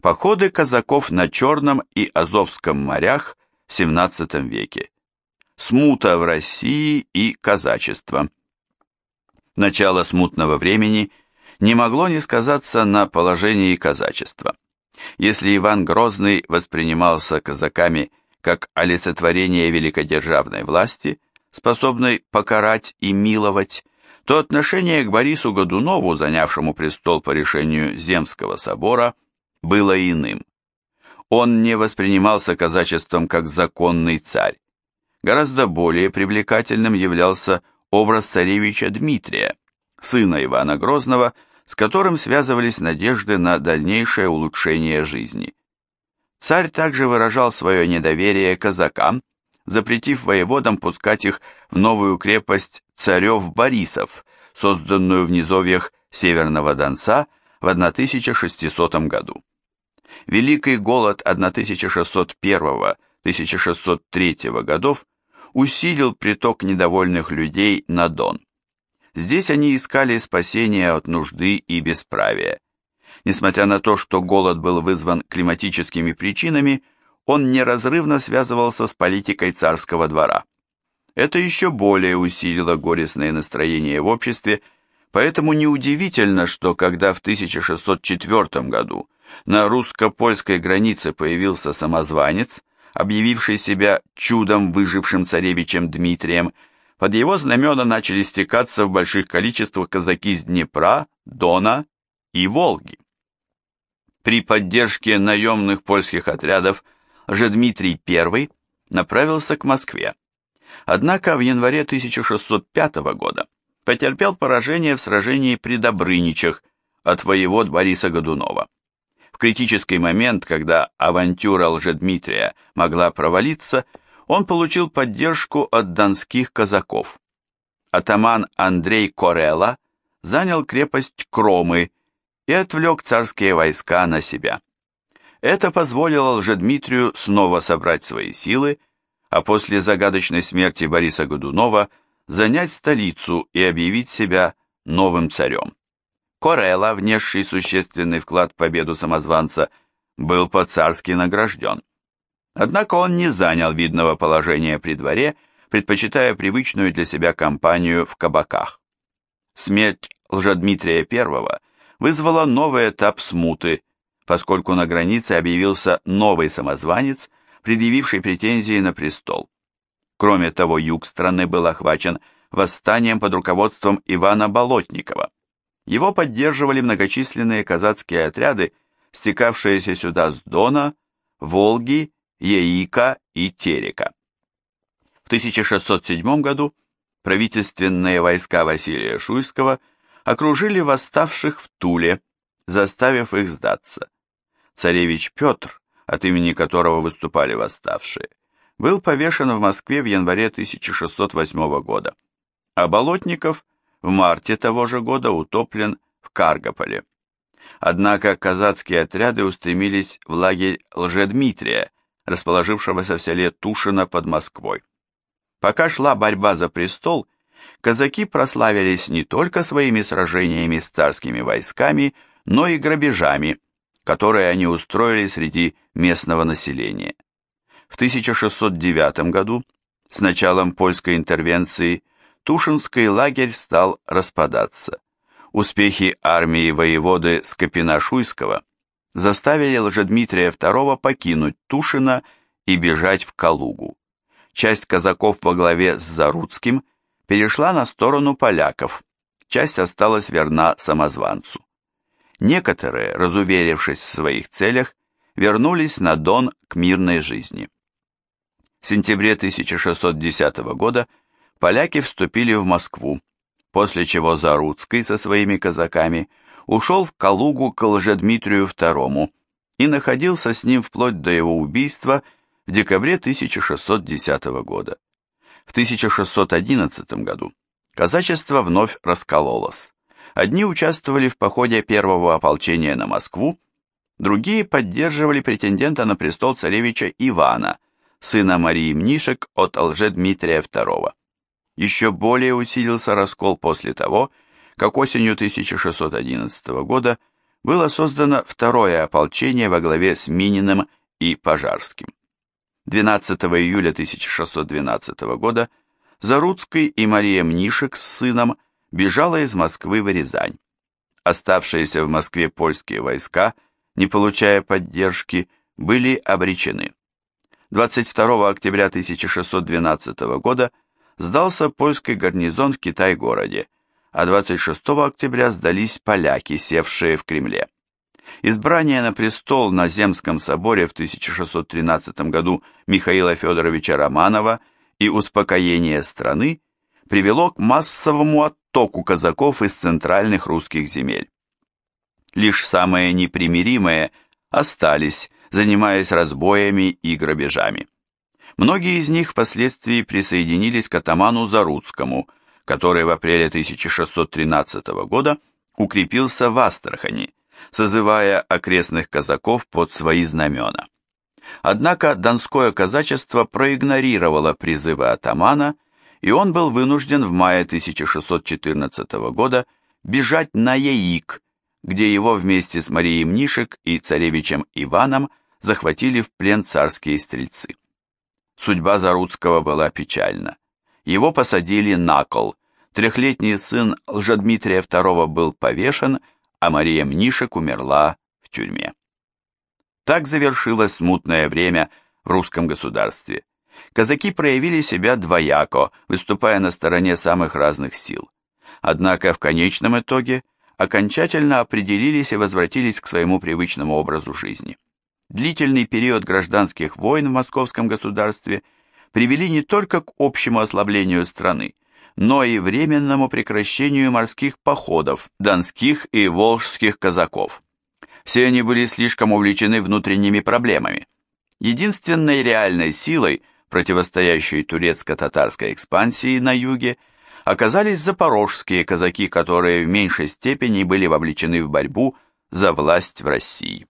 Походы казаков на Черном и Азовском морях в XVII веке. Смута в России и казачество. Начало смутного времени не могло не сказаться на положении казачества. Если Иван Грозный воспринимался казаками как олицетворение великодержавной власти, способной покарать и миловать, то отношение к Борису Годунову, занявшему престол по решению Земского собора, было иным. Он не воспринимался казачеством как законный царь. Гораздо более привлекательным являлся образ царевича Дмитрия, сына Ивана Грозного, с которым связывались надежды на дальнейшее улучшение жизни. Царь также выражал свое недоверие казакам, запретив воеводам пускать их в новую крепость царев-борисов, созданную в низовьях Северного Донца в 1600 году. Великий голод 1601-1603 годов усилил приток недовольных людей на Дон. Здесь они искали спасения от нужды и бесправия. Несмотря на то, что голод был вызван климатическими причинами, он неразрывно связывался с политикой царского двора. Это еще более усилило горестное настроение в обществе, поэтому неудивительно, что когда в 1604 году на русско-польской границе появился самозванец, объявивший себя чудом выжившим царевичем Дмитрием, под его знамена начали стекаться в больших количествах казаки с Днепра, Дона и Волги. При поддержке наемных польских отрядов Дмитрий I направился к Москве. Однако в январе 1605 года потерпел поражение в сражении при Добрыничах от воевод Бориса Годунова. В критический момент, когда авантюра Лжедмитрия могла провалиться, он получил поддержку от донских казаков. Атаман Андрей Корелла занял крепость Кромы и отвлек царские войска на себя. Это позволило Лжедмитрию снова собрать свои силы, а после загадочной смерти Бориса Годунова занять столицу и объявить себя новым царем. Корелла, внесший существенный вклад в победу самозванца, был по-царски награжден. Однако он не занял видного положения при дворе, предпочитая привычную для себя компанию в кабаках. Смерть Лжедмитрия I вызвала новый этап смуты, поскольку на границе объявился новый самозванец, предъявивший претензии на престол. Кроме того, юг страны был охвачен восстанием под руководством Ивана Болотникова. Его поддерживали многочисленные казацкие отряды, стекавшиеся сюда с Дона, Волги Яика и Терека. В 1607 году правительственные войска Василия Шуйского окружили восставших в Туле, заставив их сдаться. Царевич Петр, от имени которого выступали восставшие, был повешен в Москве в январе 1608 года, а Болотников в марте того же года утоплен в Каргополе. Однако казацкие отряды устремились в лагерь Лжедмитрия, расположившегося в селе Тушино под Москвой. Пока шла борьба за престол, казаки прославились не только своими сражениями с царскими войсками, но и грабежами, которые они устроили среди местного населения. В 1609 году, с началом польской интервенции, Тушинский лагерь стал распадаться. Успехи армии воеводы Скопина-Шуйского заставили Лжедмитрия II покинуть Тушино и бежать в Калугу. Часть казаков во главе с Заруцким перешла на сторону поляков, часть осталась верна самозванцу. Некоторые, разуверившись в своих целях, вернулись на Дон к мирной жизни. В сентябре 1610 года поляки вступили в Москву, после чего Заруцкий со своими казаками – ушел в Калугу к Лжедмитрию II и находился с ним вплоть до его убийства в декабре 1610 года. В 1611 году казачество вновь раскололось. Одни участвовали в походе первого ополчения на Москву, другие поддерживали претендента на престол царевича Ивана, сына Марии Мнишек от Лжедмитрия II. Еще более усилился раскол после того, как осенью 1611 года было создано второе ополчение во главе с Мининым и Пожарским. 12 июля 1612 года Заруцкий и Мария Мнишек с сыном бежала из Москвы в Рязань. Оставшиеся в Москве польские войска, не получая поддержки, были обречены. 22 октября 1612 года сдался польский гарнизон в Китай-городе, а 26 октября сдались поляки, севшие в Кремле. Избрание на престол на Земском соборе в 1613 году Михаила Федоровича Романова и успокоение страны привело к массовому оттоку казаков из центральных русских земель. Лишь самые непримиримые остались, занимаясь разбоями и грабежами. Многие из них впоследствии присоединились к атаману Заруцкому, который в апреле 1613 года укрепился в Астрахани, созывая окрестных казаков под свои знамена. Однако донское казачество проигнорировало призывы атамана, и он был вынужден в мае 1614 года бежать на Яик, где его вместе с Марией Мнишек и царевичем Иваном захватили в плен царские стрельцы. Судьба Заруцкого была печальна. Его посадили на кол, трехлетний сын Лжедмитрия II был повешен, а Мария Мнишек умерла в тюрьме. Так завершилось смутное время в русском государстве. Казаки проявили себя двояко, выступая на стороне самых разных сил. Однако в конечном итоге окончательно определились и возвратились к своему привычному образу жизни. Длительный период гражданских войн в московском государстве привели не только к общему ослаблению страны, но и временному прекращению морских походов донских и волжских казаков. Все они были слишком увлечены внутренними проблемами. Единственной реальной силой, противостоящей турецко-татарской экспансии на юге, оказались запорожские казаки, которые в меньшей степени были вовлечены в борьбу за власть в России.